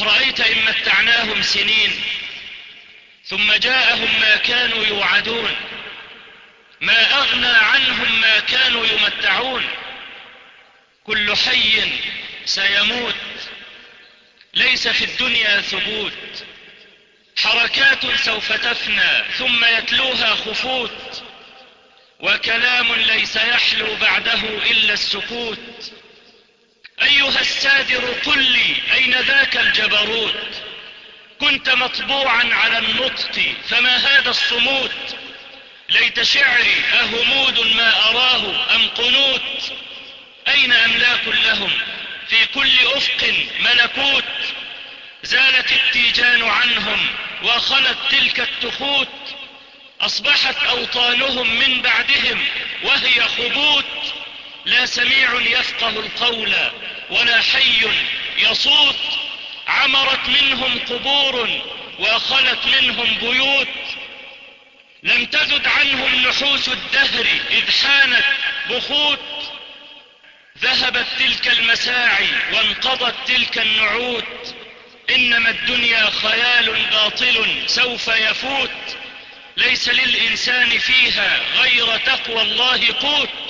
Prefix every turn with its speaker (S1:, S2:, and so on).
S1: أفرأيت إن متعناهم سنين ثم جاءهم ما كانوا يوعدون ما أغنى عنهم ما كانوا يمتعون. كل حي سيموت ليس في الدنيا ثبوت. حركات سوف تفنى ثم يتلوها خفوت. وكلام ليس يحلو بعده إلا السكوت. السادر قل لي أين ذاك الجبروت؟ كنت مطبوعا على النطق فما هذا الصمود ليت شعري أهمود ما أراه أم قنوت؟ أين أملاك لهم؟ في كل أفق ملكوت. زالت التيجان عنهم وخلت تلك التخوت. أصبحت أوطانهم من بعدهم وهي خبوت. لا سميع يفقه القول ولا حي يصوت عمرت منهم قبور وخلت منهم بيوت. لم تزد عنهم نحوس الدهر إذ حانت بخوت. ذهبت تلك المساعي وانقضت تلك النعوت. إنما الدنيا خيال باطل سوف يفوت. ليس للإنسان فيها غير تقوى الله قوت.